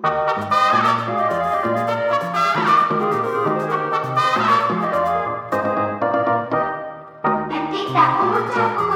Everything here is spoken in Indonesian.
Nanti tak ucapku